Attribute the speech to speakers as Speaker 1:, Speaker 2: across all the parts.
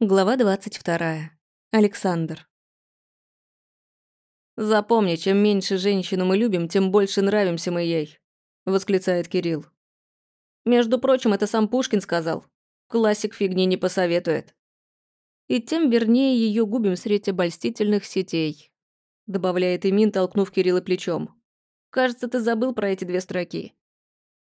Speaker 1: Глава 22. Александр. «Запомни, чем меньше женщину мы любим, тем больше нравимся мы ей», — восклицает Кирилл. «Между прочим, это сам Пушкин сказал. Классик фигни не посоветует. И тем вернее ее губим среди обольстительных сетей», — добавляет Имин, толкнув Кирилла плечом. «Кажется, ты забыл про эти две строки».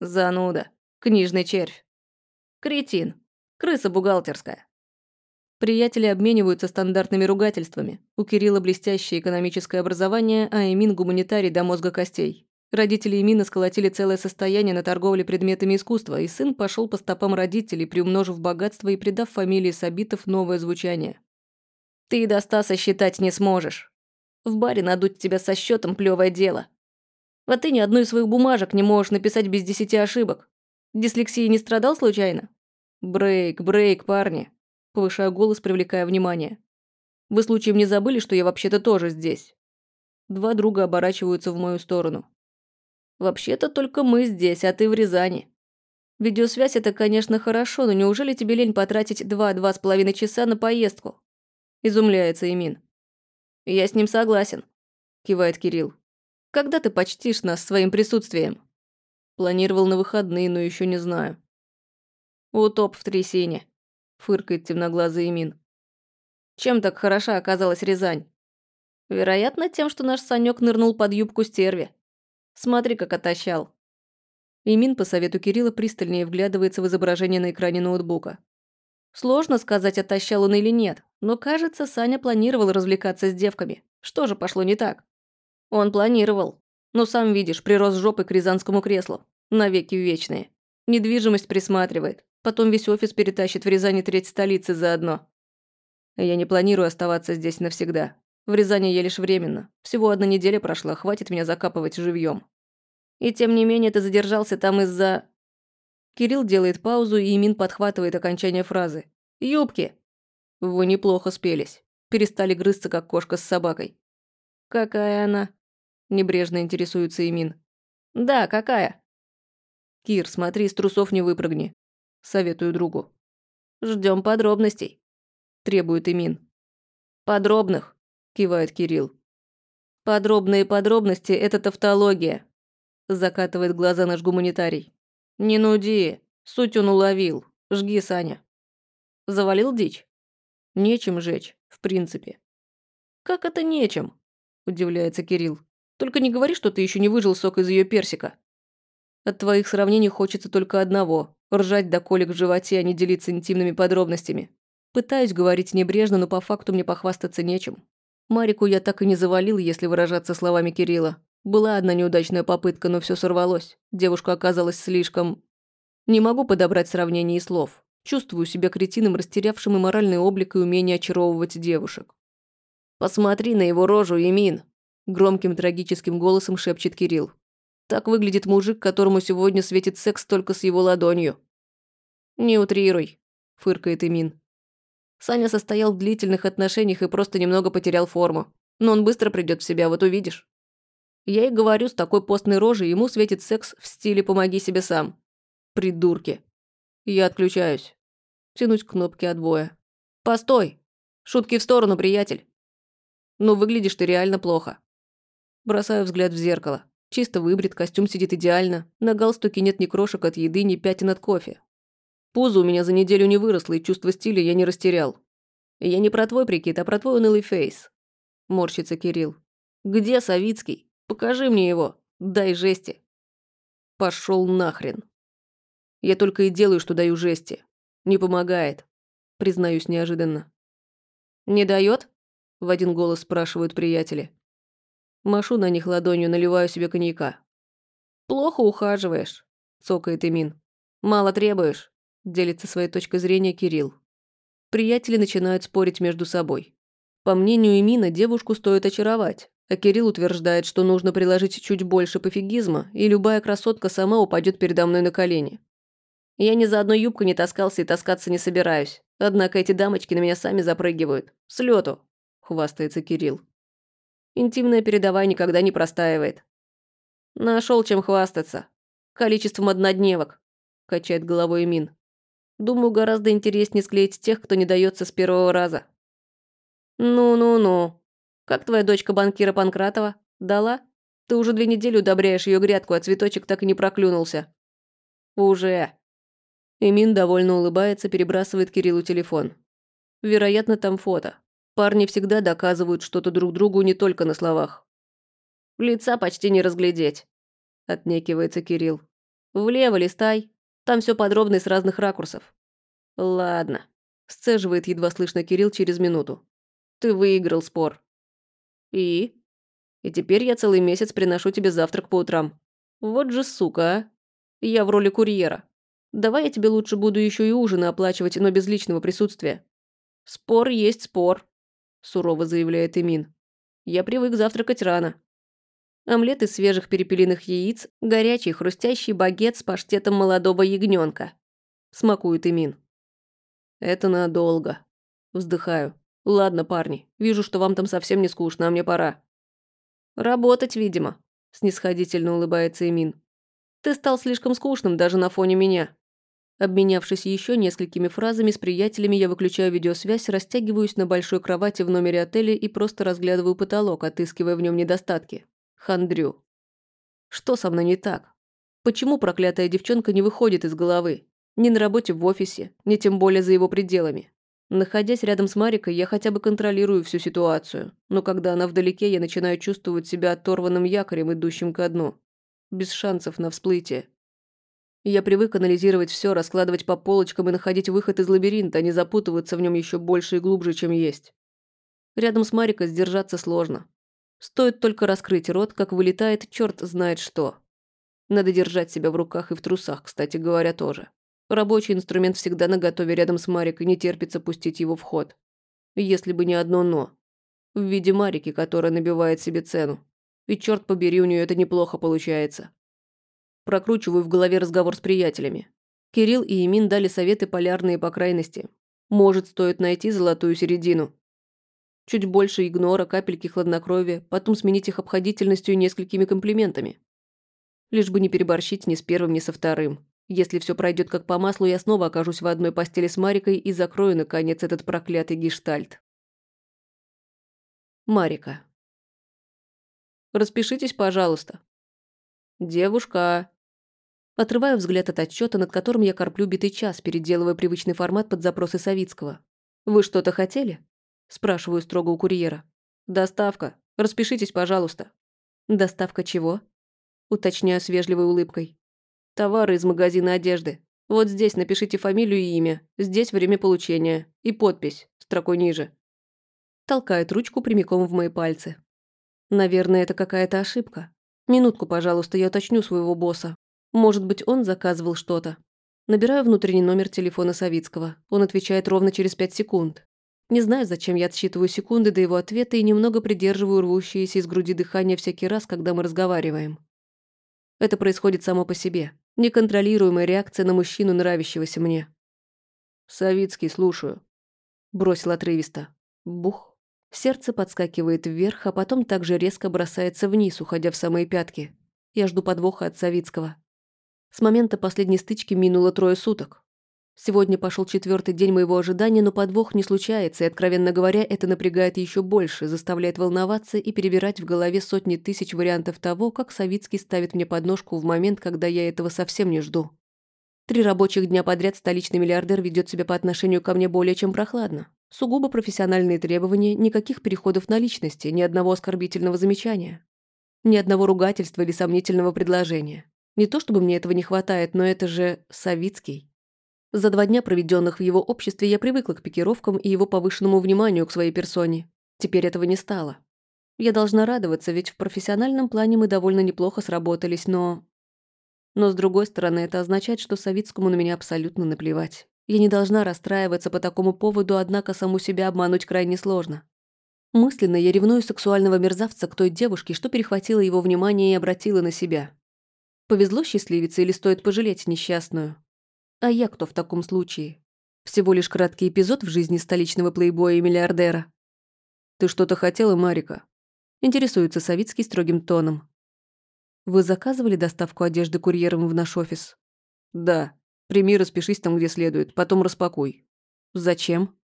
Speaker 1: «Зануда. Книжный червь. Кретин. Крыса бухгалтерская». Приятели обмениваются стандартными ругательствами. У Кирилла блестящее экономическое образование, а Эмин – гуманитарий до мозга костей. Родители Эмина сколотили целое состояние на торговле предметами искусства, и сын пошел по стопам родителей, приумножив богатство и придав фамилии Сабитов новое звучание. «Ты до Стаса считать не сможешь. В баре надуть тебя со счетом плевое дело. А ты ни одной из своих бумажек не можешь написать без десяти ошибок. Дислексией не страдал случайно? Брейк, брейк, парни. Повышаю голос, привлекая внимание. «Вы случаем не забыли, что я вообще-то тоже здесь?» Два друга оборачиваются в мою сторону. «Вообще-то только мы здесь, а ты в Рязани. Видеосвязь – это, конечно, хорошо, но неужели тебе лень потратить два-два с половиной часа на поездку?» Изумляется Имин. «Я с ним согласен», – кивает Кирилл. «Когда ты почтишь нас своим присутствием?» Планировал на выходные, но еще не знаю. Утоп в трясине фыркает темноглазый Имин. Чем так хороша оказалась Рязань? Вероятно, тем, что наш Санёк нырнул под юбку стерви. Смотри, как отощал. Имин по совету Кирилла пристальнее вглядывается в изображение на экране ноутбука. Сложно сказать, отощал он или нет, но кажется, Саня планировал развлекаться с девками. Что же пошло не так? Он планировал. Но сам видишь, прирос жопой к рязанскому креслу. Навеки вечные. Недвижимость присматривает. Потом весь офис перетащит в Рязани треть столицы заодно. Я не планирую оставаться здесь навсегда. В Рязани я лишь временно. Всего одна неделя прошла, хватит меня закапывать живьем. И тем не менее ты задержался там из-за... Кирилл делает паузу, и Имин подхватывает окончание фразы. «Юбки!» Вы неплохо спелись. Перестали грызться, как кошка с собакой. «Какая она?» Небрежно интересуется Имин. «Да, какая?» «Кир, смотри, с трусов не выпрыгни. Советую другу. Ждем подробностей. Требует Имин. Подробных, кивает Кирилл. Подробные подробности – это тавтология. Закатывает глаза наш гуманитарий. Не нуди, суть он уловил. Жги, Саня. Завалил дичь? Нечем жечь, в принципе. Как это нечем? Удивляется Кирилл. Только не говори, что ты еще не выжил сок из ее персика. От твоих сравнений хочется только одного Ржать до колик в животе, а не делиться интимными подробностями. Пытаюсь говорить небрежно, но по факту мне похвастаться нечем. Марику я так и не завалил, если выражаться словами Кирилла. Была одна неудачная попытка, но все сорвалось. Девушка оказалась слишком... Не могу подобрать сравнений и слов. Чувствую себя кретином, растерявшим и моральный облик, и умение очаровывать девушек. «Посмотри на его рожу, Емин!» Громким трагическим голосом шепчет Кирилл. Так выглядит мужик, которому сегодня светит секс только с его ладонью. «Не утрируй», – фыркает Имин. Саня состоял в длительных отношениях и просто немного потерял форму. Но он быстро придет в себя, вот увидишь. Я и говорю, с такой постной рожей ему светит секс в стиле «помоги себе сам». Придурки. Я отключаюсь. Тянусь к кнопке отбоя. «Постой! Шутки в сторону, приятель!» «Ну, выглядишь ты реально плохо». Бросаю взгляд в зеркало. Чисто выбрит, костюм сидит идеально. На галстуке нет ни крошек от еды, ни пятен от кофе. Пузо у меня за неделю не выросло, и чувство стиля я не растерял. Я не про твой прикид, а про твой унылый фейс. Морщится Кирилл. Где Савицкий? Покажи мне его. Дай жести. Пошел нахрен. Я только и делаю, что даю жести. Не помогает. Признаюсь неожиданно. Не дает? В один голос спрашивают приятели. Машу на них ладонью, наливаю себе коньяка. «Плохо ухаживаешь», – цокает Эмин. «Мало требуешь», – делится своей точкой зрения Кирилл. Приятели начинают спорить между собой. По мнению Эмина, девушку стоит очаровать, а Кирилл утверждает, что нужно приложить чуть больше пофигизма, и любая красотка сама упадет передо мной на колени. Я ни за одной юбкой не таскался и таскаться не собираюсь. Однако эти дамочки на меня сами запрыгивают. С лету, хвастается Кирилл. Интимная передовая никогда не простаивает. Нашел чем хвастаться. Количеством однодневок, качает головой Мин. Думаю, гораздо интереснее склеить тех, кто не дается с первого раза. Ну-ну-ну. Как твоя дочка банкира Панкратова? Дала? Ты уже две недели удобряешь ее грядку, а цветочек так и не проклюнулся. Уже. Эмин довольно улыбается, перебрасывает Кириллу телефон. Вероятно, там фото. Парни всегда доказывают что-то друг другу не только на словах. Лица почти не разглядеть. Отнекивается Кирилл. Влево листай. Там все подробно и с разных ракурсов. Ладно. Сцеживает едва слышно Кирилл через минуту. Ты выиграл спор. И? И теперь я целый месяц приношу тебе завтрак по утрам. Вот же сука, а. Я в роли курьера. Давай я тебе лучше буду еще и ужины оплачивать, но без личного присутствия. Спор есть спор, сурово заявляет Эмин. Я привык завтракать рано. Омлет из свежих перепелиных яиц, горячий хрустящий багет с паштетом молодого ягненка. Смакует Эмин. Это надолго. Вздыхаю. Ладно, парни, вижу, что вам там совсем не скучно, а мне пора. Работать, видимо. Снисходительно улыбается Эмин. Ты стал слишком скучным даже на фоне меня. Обменявшись еще несколькими фразами с приятелями, я выключаю видеосвязь, растягиваюсь на большой кровати в номере отеля и просто разглядываю потолок, отыскивая в нем недостатки. Хандрю. Что со мной не так? Почему проклятая девчонка не выходит из головы? Ни на работе в офисе, ни тем более за его пределами. Находясь рядом с Марикой, я хотя бы контролирую всю ситуацию, но когда она вдалеке, я начинаю чувствовать себя оторванным якорем, идущим ко дну без шансов на всплытие. Я привык анализировать все, раскладывать по полочкам и находить выход из лабиринта, а не запутываться в нем еще больше и глубже, чем есть. Рядом с Марикой сдержаться сложно. Стоит только раскрыть рот, как вылетает черт знает что. Надо держать себя в руках и в трусах, кстати говоря, тоже. Рабочий инструмент всегда наготове рядом с Марикой, не терпится пустить его в ход. Если бы не одно «но». В виде Марики, которая набивает себе цену. И черт побери, у нее это неплохо получается. Прокручиваю в голове разговор с приятелями. Кирилл и Имин дали советы полярные по крайности. Может, стоит найти золотую середину. Чуть больше игнора, капельки хладнокровия, потом сменить их обходительностью и несколькими комплиментами. Лишь бы не переборщить ни с первым, ни со вторым. Если все пройдет как по маслу, я снова окажусь в одной постели с Марикой и закрою, наконец, этот проклятый гештальт. Марика. Распишитесь, пожалуйста». «Девушка». Отрываю взгляд от отчета, над которым я корплю битый час, переделывая привычный формат под запросы Савицкого. «Вы что-то хотели?» Спрашиваю строго у курьера. «Доставка. Распишитесь, пожалуйста». «Доставка чего?» Уточняю с вежливой улыбкой. «Товары из магазина одежды. Вот здесь напишите фамилию и имя. Здесь время получения. И подпись. Строкой ниже». Толкает ручку прямиком в мои пальцы. Наверное, это какая-то ошибка. Минутку, пожалуйста, я уточню своего босса. Может быть, он заказывал что-то. Набираю внутренний номер телефона Савицкого. Он отвечает ровно через пять секунд. Не знаю, зачем я отсчитываю секунды до его ответа и немного придерживаю рвущееся из груди дыхание всякий раз, когда мы разговариваем. Это происходит само по себе. Неконтролируемая реакция на мужчину, нравящегося мне. «Савицкий, слушаю», — бросил отрывисто. Бух. Сердце подскакивает вверх, а потом также резко бросается вниз, уходя в самые пятки. Я жду подвоха от Савицкого. С момента последней стычки минуло трое суток. Сегодня пошел четвертый день моего ожидания, но подвох не случается, и, откровенно говоря, это напрягает еще больше, заставляет волноваться и перебирать в голове сотни тысяч вариантов того, как Савицкий ставит мне подножку в момент, когда я этого совсем не жду. Три рабочих дня подряд столичный миллиардер ведет себя по отношению ко мне более чем прохладно. Сугубо профессиональные требования, никаких переходов на личности, ни одного оскорбительного замечания. Ни одного ругательства или сомнительного предложения. Не то чтобы мне этого не хватает, но это же Савицкий. За два дня, проведенных в его обществе, я привыкла к пикировкам и его повышенному вниманию к своей персоне. Теперь этого не стало. Я должна радоваться, ведь в профессиональном плане мы довольно неплохо сработались, но... Но с другой стороны, это означает, что Савицкому на меня абсолютно наплевать. Я не должна расстраиваться по такому поводу, однако саму себя обмануть крайне сложно. Мысленно я ревную сексуального мерзавца к той девушке, что перехватила его внимание и обратила на себя. Повезло счастливице или стоит пожалеть несчастную? А я кто в таком случае? Всего лишь краткий эпизод в жизни столичного плейбоя и миллиардера. «Ты что-то хотела, Марика?» Интересуется Савицкий строгим тоном. «Вы заказывали доставку одежды курьером в наш офис?» «Да»,
Speaker 2: Прими, распишись там, где следует, потом распакуй». «Зачем?»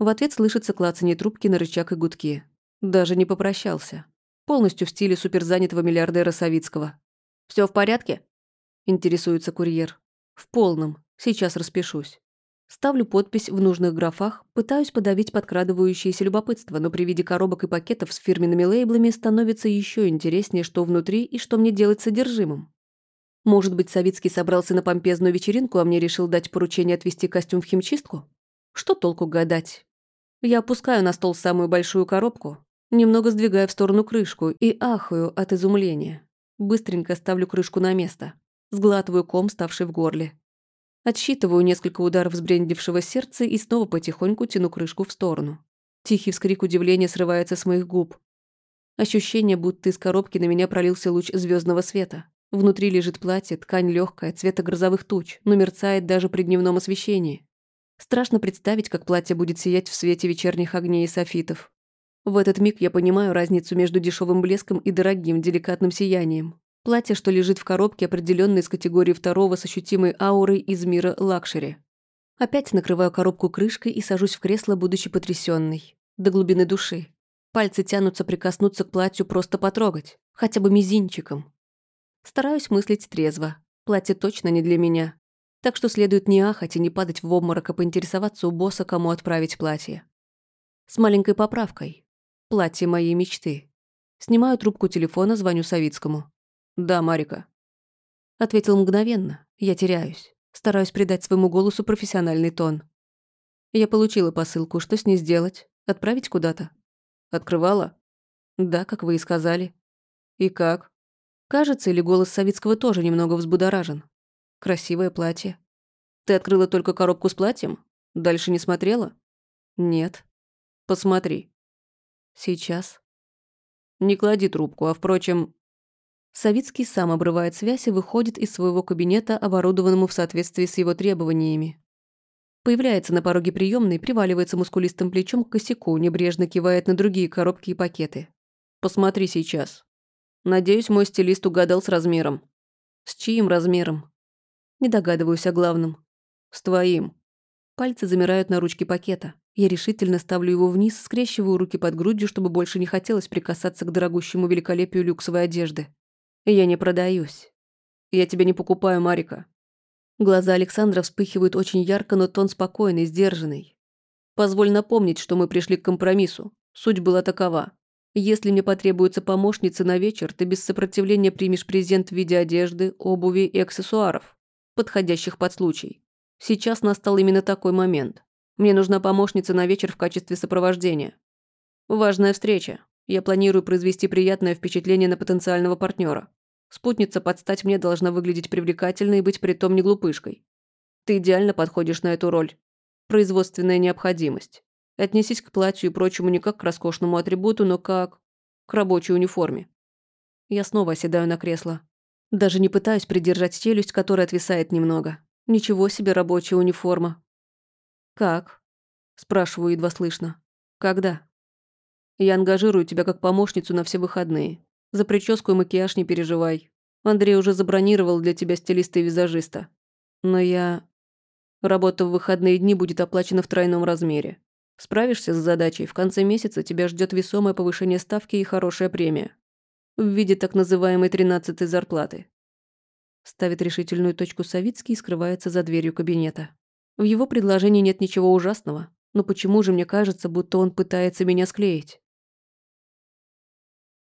Speaker 2: В ответ слышится клацанье трубки на рычаг и гудки. Даже не попрощался. Полностью в стиле суперзанятого миллиардера Савицкого. Все в порядке?» Интересуется курьер. «В полном. Сейчас распишусь». Ставлю подпись в нужных графах, пытаюсь подавить подкрадывающееся любопытство, но при виде коробок и пакетов с фирменными лейблами становится еще интереснее, что внутри и что мне делать содержимым. Может быть, Савицкий собрался на помпезную вечеринку, а мне решил дать поручение отвезти костюм в химчистку? Что толку гадать? Я опускаю на стол самую большую коробку, немного сдвигая в сторону крышку и ахаю от изумления. Быстренько ставлю крышку на место. Сглатываю ком, ставший в горле. Отсчитываю несколько ударов сбрендившего сердца и снова потихоньку тяну крышку в сторону. Тихий вскрик удивления срывается с моих губ. Ощущение, будто из коробки на меня пролился луч звездного света. Внутри лежит платье, ткань легкая, цвета грозовых туч, но мерцает даже при дневном освещении. Страшно представить, как платье будет сиять в свете вечерних огней и софитов. В этот миг я понимаю разницу между дешевым блеском и дорогим, деликатным сиянием. Платье, что лежит в коробке, определенно из категории второго с ощутимой аурой из мира лакшери. Опять накрываю коробку крышкой и сажусь в кресло, будучи потрясенной. До глубины души. Пальцы тянутся прикоснуться к платью, просто потрогать. Хотя бы мизинчиком. Стараюсь мыслить трезво. Платье точно не для меня. Так что следует не ахать и не падать в обморок, а поинтересоваться у босса, кому отправить платье. С маленькой поправкой. Платье моей мечты. Снимаю трубку телефона, звоню Савицкому. «Да, Марика». Ответил мгновенно. Я теряюсь. Стараюсь придать своему голосу профессиональный тон. Я получила посылку. Что с ней сделать? Отправить куда-то? Открывала? Да, как вы и сказали. И как? Кажется, или голос Савицкого тоже немного взбудоражен. Красивое платье. Ты открыла только коробку с платьем? Дальше не смотрела? Нет. Посмотри. Сейчас. Не клади трубку, а, впрочем, Савицкий сам обрывает связь и выходит из своего кабинета, оборудованному в соответствии с его требованиями. Появляется на пороге приемной, приваливается мускулистым плечом к косяку, небрежно кивает на другие коробки и пакеты. «Посмотри сейчас. Надеюсь, мой стилист угадал с размером». «С чьим размером?» «Не догадываюсь о главном». «С твоим». Пальцы замирают на ручке пакета. Я решительно ставлю его вниз, скрещиваю руки под грудью, чтобы больше не хотелось прикасаться к дорогущему великолепию люксовой одежды. Я не продаюсь. Я тебя не покупаю, Марика. Глаза Александра вспыхивают очень ярко, но тон спокойный, сдержанный. Позволь напомнить, что мы пришли к компромиссу. Суть была такова. Если мне потребуется помощница на вечер, ты без сопротивления примешь презент в виде одежды, обуви и аксессуаров, подходящих под случай. Сейчас настал именно такой момент. Мне нужна помощница на вечер в качестве сопровождения. Важная встреча. Я планирую произвести приятное впечатление на потенциального партнера. Спутница под стать мне должна выглядеть привлекательной и быть притом не глупышкой. Ты идеально подходишь на эту роль. Производственная необходимость. Отнесись к платью и прочему не как к роскошному атрибуту, но как к рабочей униформе. Я снова оседаю на кресло. Даже не пытаюсь придержать челюсть, которая отвисает немного. Ничего себе рабочая униформа. «Как?» – спрашиваю едва слышно. «Когда?» «Я ангажирую тебя как помощницу на все выходные. За прическу и макияж не переживай. Андрей уже забронировал для тебя стилиста и визажиста. Но я... Работа в выходные дни будет оплачена в тройном размере. Справишься с задачей, в конце месяца тебя ждет весомое повышение ставки и хорошая премия. В виде так называемой тринадцатой зарплаты. Ставит решительную точку Савицкий и скрывается за дверью кабинета. В его предложении нет ничего ужасного, но почему же мне кажется, будто он пытается меня склеить?